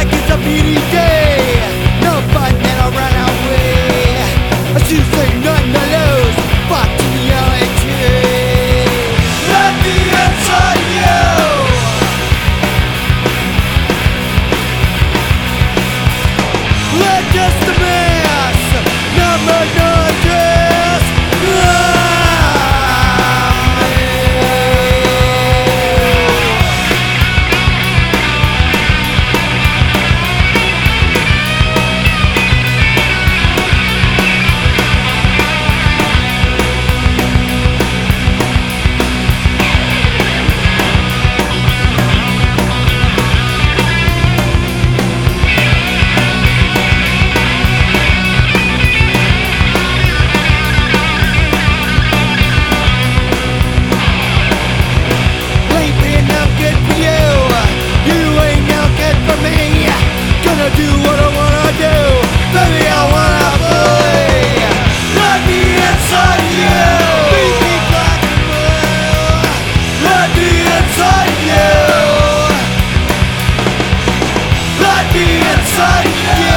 like it's a beauty day. No fun, then I'll run away. I should say nothing to lose. Fuck to reality. Let me inside you. Let just the mass. Number notice. inside.